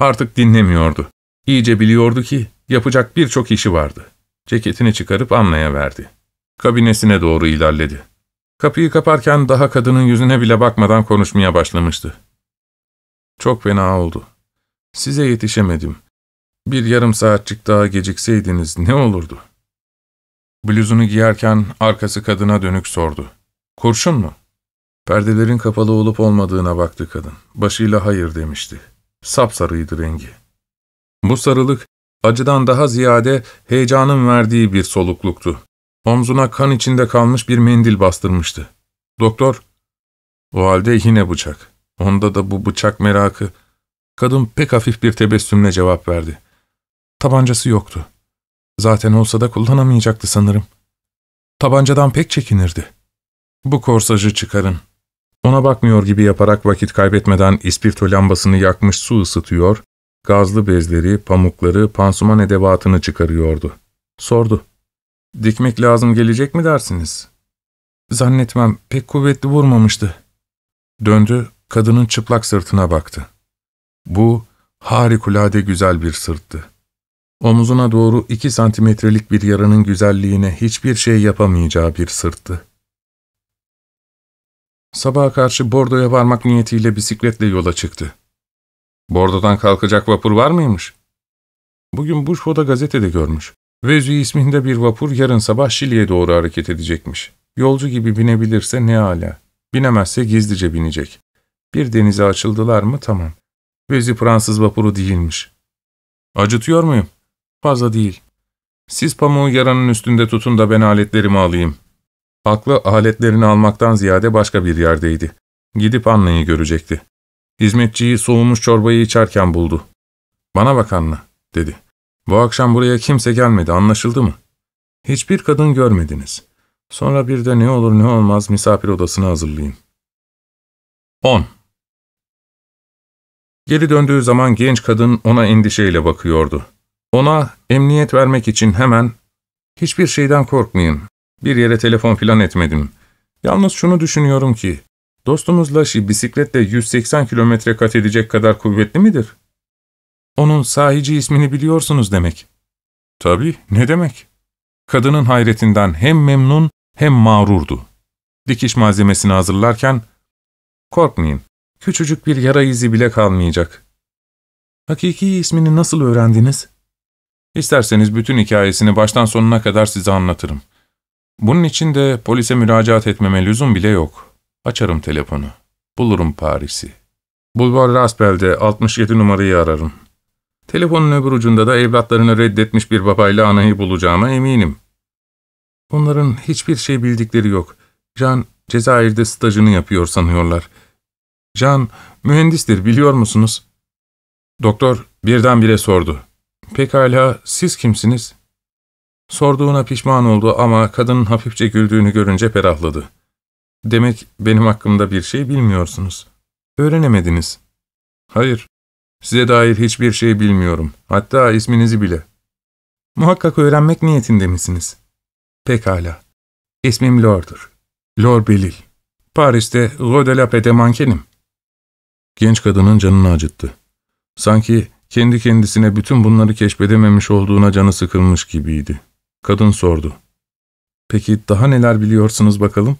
Artık dinlemiyordu. İyice biliyordu ki yapacak birçok işi vardı. Ceketini çıkarıp Anna'ya verdi. Kabinesine doğru ilerledi. Kapıyı kaparken daha kadının yüzüne bile bakmadan konuşmaya başlamıştı. Çok fena oldu. Size yetişemedim. Bir yarım saatçik daha gecikseydiniz ne olurdu? Bluzunu giyerken arkası kadına dönük sordu. Kurşun mu? Perdelerin kapalı olup olmadığına baktı kadın. Başıyla hayır demişti. Sapsarıydı rengi. Bu sarılık acıdan daha ziyade heyecanın verdiği bir solukluktu. Omzuna kan içinde kalmış bir mendil bastırmıştı. Doktor, o halde yine bıçak. Onda da bu bıçak merakı. Kadın pek hafif bir tebessümle cevap verdi. Tabancası yoktu. Zaten olsa da kullanamayacaktı sanırım. Tabancadan pek çekinirdi. Bu korsajı çıkarın. Ona bakmıyor gibi yaparak vakit kaybetmeden ispirto lambasını yakmış su ısıtıyor, gazlı bezleri, pamukları, pansuman edevatını çıkarıyordu. Sordu. Dikmek lazım gelecek mi dersiniz? Zannetmem, pek kuvvetli vurmamıştı. Döndü, kadının çıplak sırtına baktı. Bu, harikulade güzel bir sırttı. Omuzuna doğru iki santimetrelik bir yaranın güzelliğine hiçbir şey yapamayacağı bir sırttı. Sabaha karşı Bordo'ya varmak niyetiyle bisikletle yola çıktı. Bordo'dan kalkacak vapur var mıymış? Bugün Buşvo'da gazetede görmüş. Vezü isminde bir vapur yarın sabah Şili'ye doğru hareket edecekmiş. Yolcu gibi binebilirse ne ala. Binemezse gizlice binecek. Bir denize açıldılar mı tamam. Vezü Fransız vapuru değilmiş. Acıtıyor muyum? Fazla değil. Siz pamuğu yaranın üstünde tutun da ben aletlerimi alayım. Aklı aletlerini almaktan ziyade başka bir yerdeydi. Gidip Anna'yı görecekti. Hizmetçiyi soğumuş çorbayı içerken buldu. ''Bana bak Anna'' dedi. ''Bu akşam buraya kimse gelmedi, anlaşıldı mı? Hiçbir kadın görmediniz. Sonra bir de ne olur ne olmaz misafir odasını hazırlayın.'' 10. Geri döndüğü zaman genç kadın ona endişeyle bakıyordu. Ona emniyet vermek için hemen ''Hiçbir şeyden korkmayın, bir yere telefon filan etmedim. Yalnız şunu düşünüyorum ki, dostumuz Laşi bisikletle 180 kilometre kat edecek kadar kuvvetli midir? Onun sahici ismini biliyorsunuz demek. Tabii, ne demek? Kadının hayretinden hem memnun hem mağrurdu. Dikiş malzemesini hazırlarken, korkmayın, küçücük bir yara izi bile kalmayacak. Hakiki ismini nasıl öğrendiniz? İsterseniz bütün hikayesini baştan sonuna kadar size anlatırım. Bunun için de polise müracaat etmeme lüzum bile yok. Açarım telefonu. Bulurum Paris'i. Bulvar Raspel'de 67 numarayı ararım. Telefonun öbür ucunda da evlatlarını reddetmiş bir babayla anayı bulacağıma eminim. Onların hiçbir şey bildikleri yok. Can, Cezayir'de stajını yapıyor sanıyorlar. Can, mühendistir biliyor musunuz? Doktor birdenbire sordu. Pekala, siz kimsiniz? Sorduğuna pişman oldu ama kadının hafifçe güldüğünü görünce ferahladı. Demek benim hakkımda bir şey bilmiyorsunuz. Öğrenemediniz. Hayır, size dair hiçbir şey bilmiyorum. Hatta isminizi bile. Muhakkak öğrenmek niyetinde misiniz? Pekala. İsmim Lord'dur. Lord Belil. Paris'te Rue de Pedemanque'nim. Genç kadının canını acıttı. Sanki kendi kendisine bütün bunları keşfedememiş olduğuna canı sıkılmış gibiydi. Kadın sordu. Peki daha neler biliyorsunuz bakalım?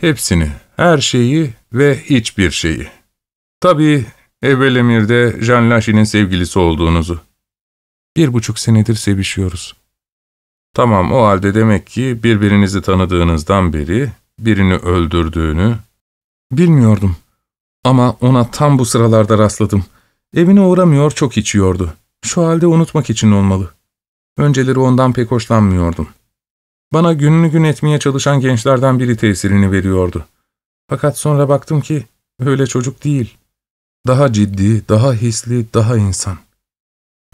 Hepsini, her şeyi ve hiçbir şeyi. Tabii evvel emirde Jean Lachy'nin sevgilisi olduğunuzu. Bir buçuk senedir sevişiyoruz. Tamam o halde demek ki birbirinizi tanıdığınızdan beri birini öldürdüğünü... Bilmiyordum. Ama ona tam bu sıralarda rastladım. Evine uğramıyor, çok içiyordu. Şu halde unutmak için olmalı. Önceleri ondan pek hoşlanmıyordum. Bana gününü gün etmeye çalışan gençlerden biri tesirini veriyordu. Fakat sonra baktım ki öyle çocuk değil. Daha ciddi, daha hisli, daha insan.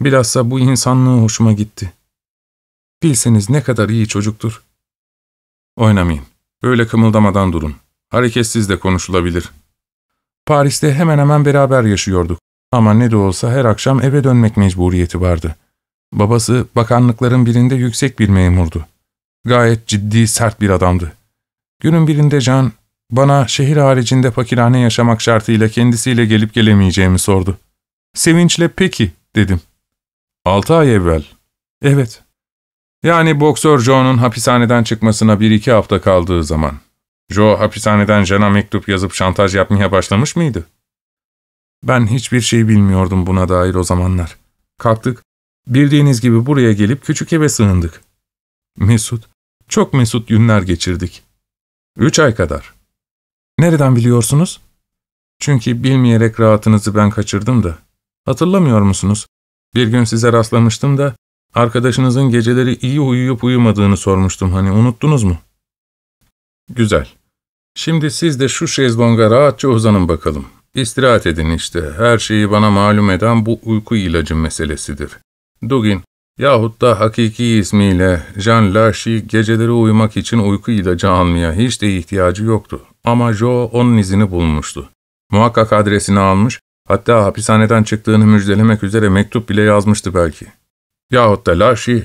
Bilhassa bu insanlığı hoşuma gitti. Bilseniz ne kadar iyi çocuktur. Oynamayın. Öyle kımıldamadan durun. Hareketsiz de konuşulabilir. Paris'te hemen hemen beraber yaşıyorduk. Ama ne de olsa her akşam eve dönmek mecburiyeti vardı. Babası bakanlıkların birinde yüksek bir memurdu. Gayet ciddi, sert bir adamdı. Günün birinde Can, bana şehir haricinde fakirhane yaşamak şartıyla kendisiyle gelip gelemeyeceğimi sordu. Sevinçle peki, dedim. Altı ay evvel. Evet. Yani boksör Joe'nun hapishaneden çıkmasına bir iki hafta kaldığı zaman. Joe hapishaneden Jan'a mektup yazıp şantaj yapmaya başlamış mıydı? Ben hiçbir şey bilmiyordum buna dair o zamanlar. Kalktık, bildiğiniz gibi buraya gelip küçük eve sığındık. Mesut, çok mesut günler geçirdik. Üç ay kadar. Nereden biliyorsunuz? Çünkü bilmeyerek rahatınızı ben kaçırdım da. Hatırlamıyor musunuz? Bir gün size rastlamıştım da, arkadaşınızın geceleri iyi uyuyup uyumadığını sormuştum hani unuttunuz mu? Güzel. Şimdi siz de şu şezlonga rahatça uzanın bakalım. İstirahat edin işte. Her şeyi bana malum eden bu uyku ilacı meselesidir. Dugin yahut da hakiki ismiyle Jean Larchy geceleri uyumak için uyku ilacı almaya hiç de ihtiyacı yoktu. Ama Joe onun izini bulmuştu. Muhakkak adresini almış, hatta hapishaneden çıktığını müjdelemek üzere mektup bile yazmıştı belki. Yahut da Larchy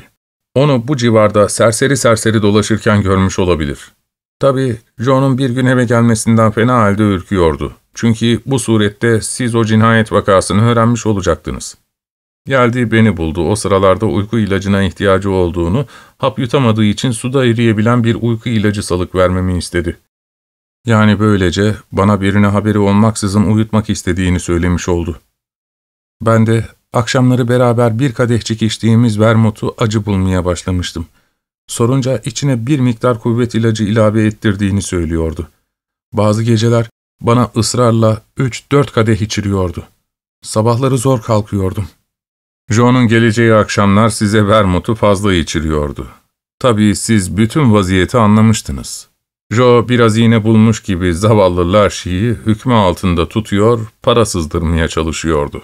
onu bu civarda serseri serseri dolaşırken görmüş olabilir. Tabii Joe'nun bir gün eve gelmesinden fena halde ürküyordu. Çünkü bu surette siz o cinayet vakasını öğrenmiş olacaktınız. Geldi beni buldu. O sıralarda uyku ilacına ihtiyacı olduğunu, hap yutamadığı için suda eriyebilen bir uyku ilacı salık vermemi istedi. Yani böylece bana birine haberi olmaksızın uyutmak istediğini söylemiş oldu. Ben de akşamları beraber bir kadehçik içtiğimiz vermutu acı bulmaya başlamıştım. Sorunca içine bir miktar kuvvet ilacı ilave ettirdiğini söylüyordu. Bazı geceler bana ısrarla üç dört kadeh içiriyordu. Sabahları zor kalkıyordum. Joe'nun geleceği akşamlar size vermutu fazla içiriyordu. Tabii siz bütün vaziyeti anlamıştınız. Joe biraz iğne bulmuş gibi zavallı Larşi'yi hükmü altında tutuyor, para sızdırmaya çalışıyordu.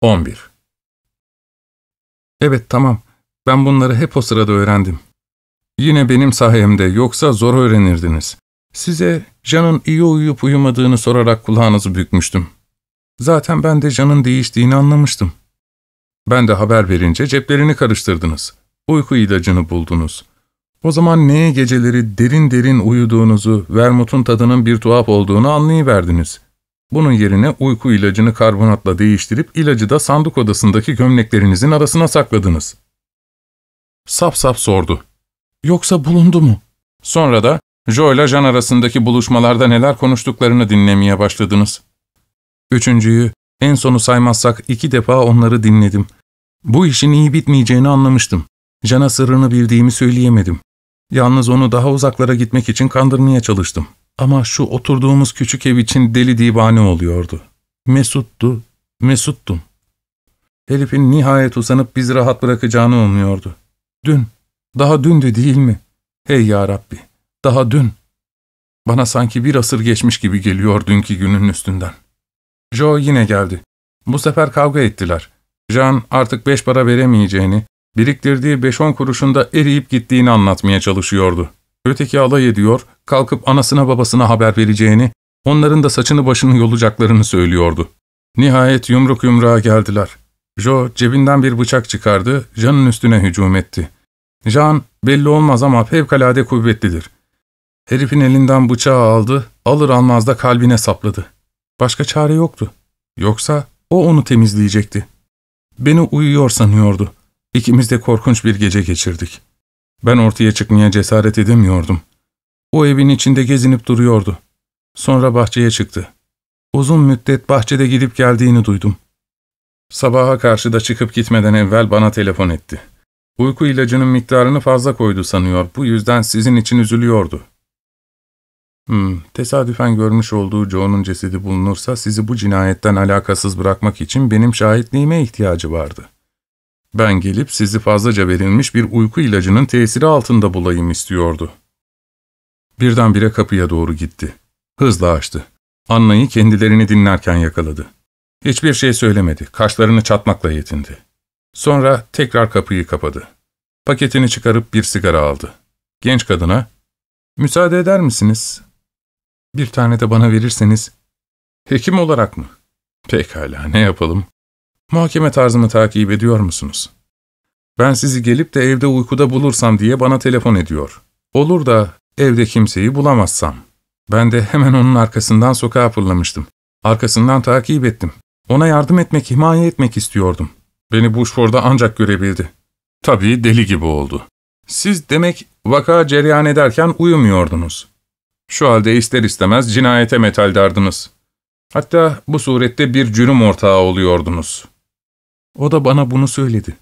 11. Evet tamam, ben bunları hep o sırada öğrendim. Yine benim sayemde, yoksa zor öğrenirdiniz. Size Jan'ın iyi uyuyup uyumadığını sorarak kulağınızı bükmüştüm. Zaten ben de Jan'ın değiştiğini anlamıştım. Ben de haber verince ceplerini karıştırdınız. Uyku ilacını buldunuz. O zaman neye geceleri derin derin uyuduğunuzu, vermutun tadının bir tuhaf olduğunu anlayıverdiniz. Bunun yerine uyku ilacını karbonatla değiştirip ilacı da sandık odasındaki gömleklerinizin arasına sakladınız. Sap sap sordu. Yoksa bulundu mu? Sonra da Joe ile Jean arasındaki buluşmalarda neler konuştuklarını dinlemeye başladınız. Üçüncüyü, en sonu saymazsak iki defa onları dinledim. Bu işin iyi bitmeyeceğini anlamıştım. Jean'a sırrını bildiğimi söyleyemedim. Yalnız onu daha uzaklara gitmek için kandırmaya çalıştım. Ama şu oturduğumuz küçük ev için deli divane oluyordu. Mesut'tu, Mesut'tum. Herifin nihayet uzanıp bizi rahat bırakacağını umuyordu. Dün, daha dündü değil mi? Hey ya Rabbi, daha dün. Bana sanki bir asır geçmiş gibi geliyor dünkü günün üstünden. Joe yine geldi. Bu sefer kavga ettiler. Jean artık beş para veremeyeceğini, biriktirdiği beş on kuruşunda eriyip gittiğini anlatmaya çalışıyordu. Öteki alay ediyor, kalkıp anasına babasına haber vereceğini, onların da saçını başını yolacaklarını söylüyordu. Nihayet yumruk yumruğa geldiler. Joe cebinden bir bıçak çıkardı, Jean'ın üstüne hücum etti. Jean belli olmaz ama fevkalade kuvvetlidir. Herifin elinden bıçağı aldı, alır almaz da kalbine sapladı. Başka çare yoktu. Yoksa o onu temizleyecekti. Beni uyuyor sanıyordu. İkimiz de korkunç bir gece geçirdik. Ben ortaya çıkmaya cesaret edemiyordum. O evin içinde gezinip duruyordu. Sonra bahçeye çıktı. Uzun müddet bahçede gidip geldiğini duydum. Sabaha karşı da çıkıp gitmeden evvel bana telefon etti. Uyku ilacının miktarını fazla koydu sanıyor, bu yüzden sizin için üzülüyordu. Hmm, tesadüfen görmüş olduğu Joe'nun cesedi bulunursa sizi bu cinayetten alakasız bırakmak için benim şahitliğime ihtiyacı vardı. Ben gelip sizi fazlaca verilmiş bir uyku ilacının tesiri altında bulayım istiyordu. Birdenbire kapıya doğru gitti. Hızla açtı. Anna'yı kendilerini dinlerken yakaladı. Hiçbir şey söylemedi, kaşlarını çatmakla yetindi. Sonra tekrar kapıyı kapadı. Paketini çıkarıp bir sigara aldı. Genç kadına, ''Müsaade eder misiniz? Bir tane de bana verirseniz.'' ''Hekim olarak mı?'' ''Pekala, ne yapalım?'' ''Muhakeme tarzımı takip ediyor musunuz?'' ''Ben sizi gelip de evde uykuda bulursam diye bana telefon ediyor. Olur da evde kimseyi bulamazsam.'' Ben de hemen onun arkasından sokağa fırlamıştım. Arkasından takip ettim. Ona yardım etmek, himaye etmek istiyordum. Beni Bushford'a ancak görebildi. Tabii deli gibi oldu. Siz demek vaka cereyan ederken uyumuyordunuz. Şu halde ister istemez cinayete metal dardınız. Hatta bu surette bir cürüm ortağı oluyordunuz. O da bana bunu söyledi.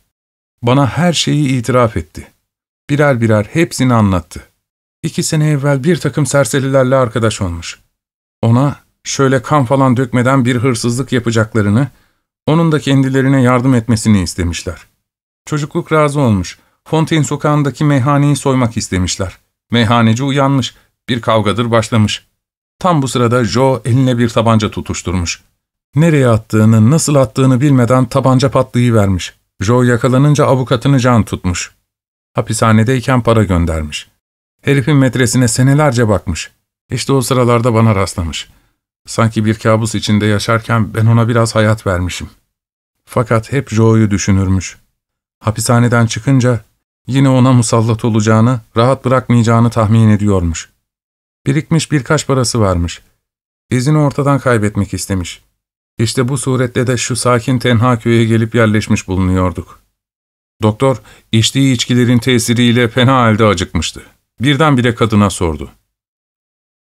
Bana her şeyi itiraf etti. Birer birer hepsini anlattı. İki sene evvel bir takım serserilerle arkadaş olmuş. Ona şöyle kan falan dökmeden bir hırsızlık yapacaklarını, onun da kendilerine yardım etmesini istemişler. Çocukluk razı olmuş. Fontaine sokağındaki meyhaneyi soymak istemişler. Meyhaneci uyanmış. Bir kavgadır başlamış. Tam bu sırada Joe eline bir tabanca tutuşturmuş. Nereye attığını, nasıl attığını bilmeden tabanca patlayıvermiş. Joe yakalanınca avukatını can tutmuş. Hapishanedeyken para göndermiş. Herifin metresine senelerce bakmış. İşte o sıralarda bana rastlamış. Sanki bir kabus içinde yaşarken ben ona biraz hayat vermişim. Fakat hep Joe'yu düşünürmüş. Hapishaneden çıkınca yine ona musallat olacağını, rahat bırakmayacağını tahmin ediyormuş. Birikmiş birkaç parası varmış. İzini ortadan kaybetmek istemiş. İşte bu suretle de şu sakin tenha köye gelip yerleşmiş bulunuyorduk. Doktor, içtiği içkilerin tesiriyle fena halde acıkmıştı. Birdenbire kadına sordu.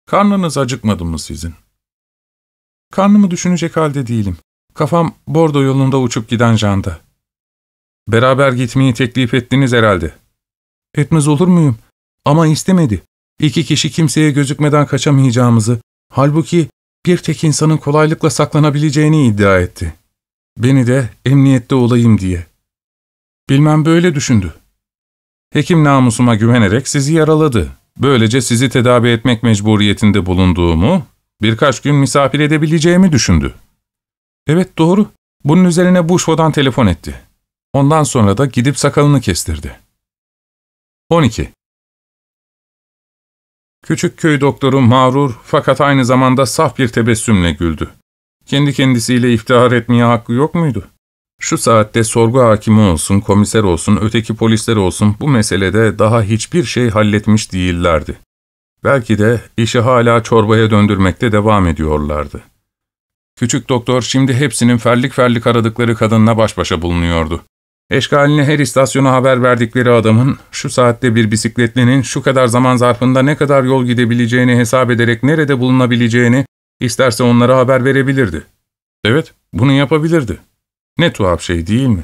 Karnınız acıkmadı mı sizin? Karnımı düşünecek halde değilim. Kafam Bordo yolunda uçup giden janda. Beraber gitmeyi teklif ettiniz herhalde. Etmez olur muyum? Ama istemedi. İki kişi kimseye gözükmeden kaçamayacağımızı, halbuki bir tek insanın kolaylıkla saklanabileceğini iddia etti. Beni de emniyette olayım diye. Bilmem böyle düşündü. Hekim namusuma güvenerek sizi yaraladı. Böylece sizi tedavi etmek mecburiyetinde bulunduğumu, birkaç gün misafir edebileceğimi düşündü. Evet doğru. Bunun üzerine Bushwo'dan telefon etti. Ondan sonra da gidip sakalını kestirdi. 12. Küçük köy doktoru mağrur fakat aynı zamanda saf bir tebessümle güldü. Kendi kendisiyle iftihar etmeye hakkı yok muydu? Şu saatte sorgu hakimi olsun, komiser olsun, öteki polisler olsun bu meselede daha hiçbir şey halletmiş değillerdi. Belki de işi hala çorbaya döndürmekte devam ediyorlardı. Küçük doktor şimdi hepsinin ferlik ferlik aradıkları kadınla baş başa bulunuyordu. Eşkaline her istasyona haber verdikleri adamın şu saatte bir bisikletlinin şu kadar zaman zarfında ne kadar yol gidebileceğini hesap ederek nerede bulunabileceğini isterse onlara haber verebilirdi. Evet, bunu yapabilirdi. Ne tuhaf şey değil mi?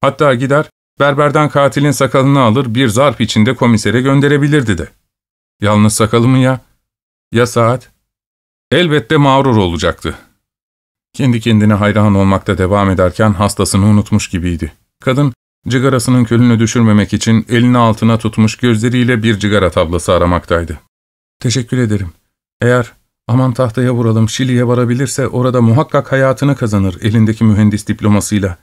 Hatta gider, berberden katilin sakalını alır bir zarf içinde komisere gönderebilirdi de. Yalnız sakalı mı ya? Ya saat? Elbette mağrur olacaktı. Kendi kendine hayran olmakta devam ederken hastasını unutmuş gibiydi. Kadın, cigarasının külünü düşürmemek için elini altına tutmuş gözleriyle bir cigara tablası aramaktaydı. Teşekkür ederim. Eğer aman tahtaya vuralım Şili'ye varabilirse orada muhakkak hayatını kazanır elindeki mühendis diplomasıyla.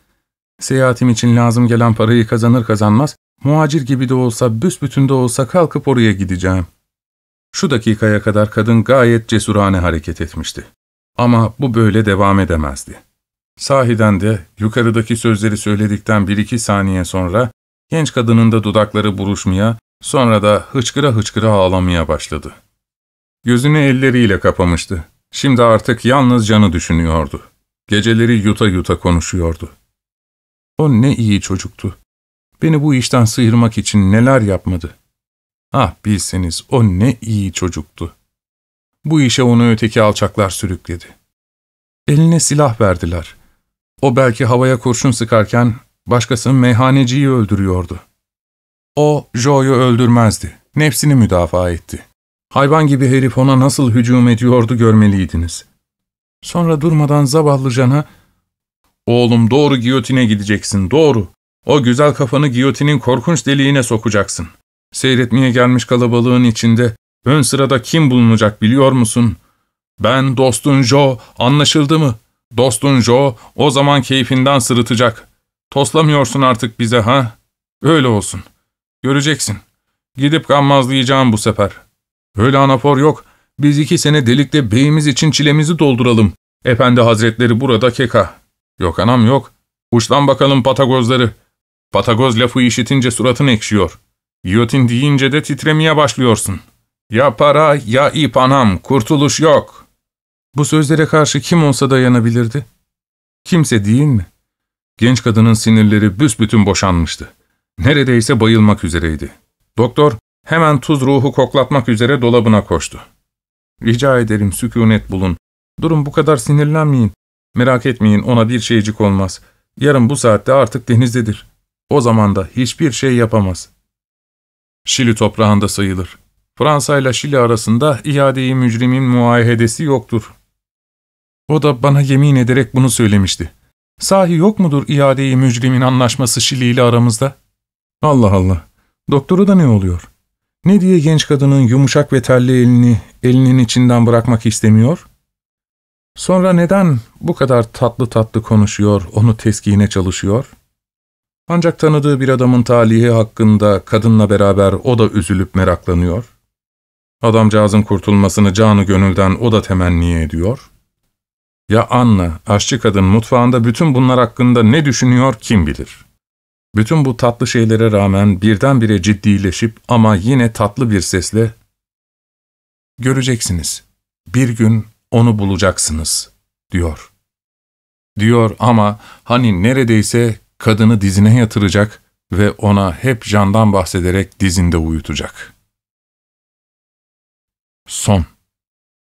Seyahatim için lazım gelen parayı kazanır kazanmaz, muhacir gibi de olsa büsbütün de olsa kalkıp oraya gideceğim. Şu dakikaya kadar kadın gayet cesurane hareket etmişti. Ama bu böyle devam edemezdi. Sahiden de yukarıdaki sözleri söyledikten bir iki saniye sonra genç kadının da dudakları buruşmaya, sonra da hıçkıra hıçkıra ağlamaya başladı. Gözünü elleriyle kapamıştı. Şimdi artık yalnız canı düşünüyordu. Geceleri yuta yuta konuşuyordu. O ne iyi çocuktu. Beni bu işten sıyırmak için neler yapmadı. Ah bilseniz o ne iyi çocuktu. Bu işe onu öteki alçaklar sürükledi. Eline silah verdiler. O belki havaya kurşun sıkarken başkası meyhaneciyi öldürüyordu. O, Joe'yu öldürmezdi. Nefsini müdafaa etti. Hayvan gibi herif ona nasıl hücum ediyordu görmeliydiniz. Sonra durmadan zavallıcana, ''Oğlum doğru giyotine gideceksin, doğru. O güzel kafanı giyotinin korkunç deliğine sokacaksın. Seyretmeye gelmiş kalabalığın içinde ön sırada kim bulunacak biliyor musun? Ben dostun Joe, anlaşıldı mı? Dostun Joe o zaman keyfinden sırıtacak. Toslamıyorsun artık bize ha? Öyle olsun. Göreceksin. Gidip gammazlayacağım bu sefer. Öyle anafor yok. Biz iki sene delikte beyimiz için çilemizi dolduralım. Efendi hazretleri burada keka. Yok anam yok. Uçtan bakalım patagozları. Patagoz lafı işitince suratın ekşiyor. Giyotin deyince de titremeye başlıyorsun. Ya para ya ip anam, kurtuluş yok. Bu sözlere karşı kim olsa dayanabilirdi? Kimse değil mi? Genç kadının sinirleri büsbütün boşanmıştı. Neredeyse bayılmak üzereydi. Doktor hemen tuz ruhu koklatmak üzere dolabına koştu. Rica ederim sükunet bulun. Durun bu kadar sinirlenmeyin. Merak etmeyin ona bir şeycik olmaz. Yarın bu saatte artık denizdedir. O zaman da hiçbir şey yapamaz. Şili toprağında sayılır. Fransa ile Şili arasında iadeyi mücrimin muayedesi yoktur. O da bana yemin ederek bunu söylemişti. Sahi yok mudur iadeyi mücrimin anlaşması Şili ile aramızda? Allah Allah. Doktoru da ne oluyor? Ne diye genç kadının yumuşak ve telli elini elinin içinden bırakmak istemiyor? Sonra neden bu kadar tatlı tatlı konuşuyor, onu teskine çalışıyor? Ancak tanıdığı bir adamın talihi hakkında kadınla beraber o da üzülüp meraklanıyor. Adamcağızın kurtulmasını canı gönülden o da temenni ediyor. Ya Anna, aşçı kadın mutfağında bütün bunlar hakkında ne düşünüyor kim bilir. Bütün bu tatlı şeylere rağmen birdenbire ciddileşip ama yine tatlı bir sesle ''Göreceksiniz, bir gün onu bulacaksınız.'' diyor. Diyor ama hani neredeyse kadını dizine yatıracak ve ona hep candan bahsederek dizinde uyutacak. Son